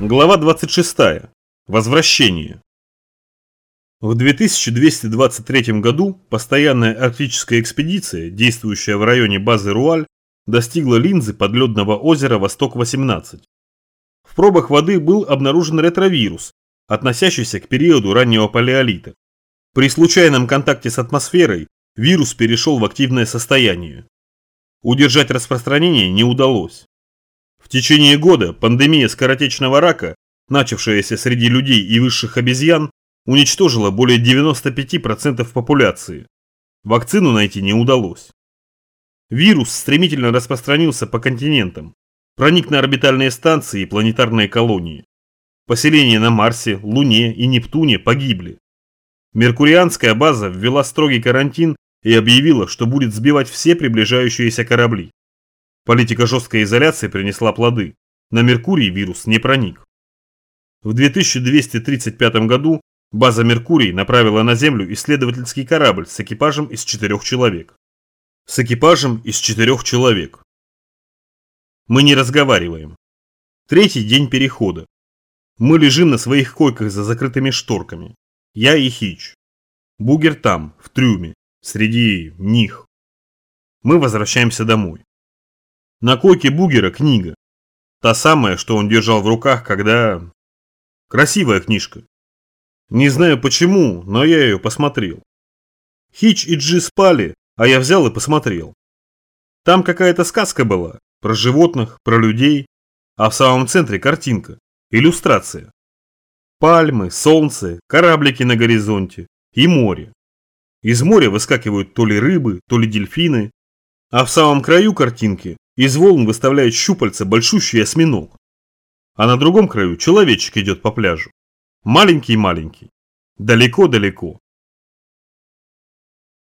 Глава 26. Возвращение. В 2223 году постоянная арктическая экспедиция, действующая в районе базы Руаль, достигла линзы подледного озера Восток-18. В пробах воды был обнаружен ретровирус, относящийся к периоду раннего палеолита. При случайном контакте с атмосферой вирус перешел в активное состояние. Удержать распространение не удалось. В течение года пандемия скоротечного рака, начавшаяся среди людей и высших обезьян, уничтожила более 95% популяции. Вакцину найти не удалось. Вирус стремительно распространился по континентам, проник на орбитальные станции и планетарные колонии. Поселения на Марсе, Луне и Нептуне погибли. Меркурианская база ввела строгий карантин и объявила, что будет сбивать все приближающиеся корабли. Политика жесткой изоляции принесла плоды. На Меркурий вирус не проник. В 2235 году база Меркурий направила на Землю исследовательский корабль с экипажем из четырех человек. С экипажем из четырех человек. Мы не разговариваем. Третий день перехода. Мы лежим на своих койках за закрытыми шторками. Я и Хич. Бугер там, в трюме, среди них. Мы возвращаемся домой. На койке Бугера книга. Та самая, что он держал в руках, когда... Красивая книжка. Не знаю почему, но я ее посмотрел. Хич и Джи спали, а я взял и посмотрел. Там какая-то сказка была, про животных, про людей, а в самом центре картинка, иллюстрация. Пальмы, солнце, кораблики на горизонте и море. Из моря выскакивают то ли рыбы, то ли дельфины, а в самом краю картинки из волн выставляет щупальца большущий осьминог. А на другом краю человечек идет по пляжу. Маленький-маленький. Далеко-далеко.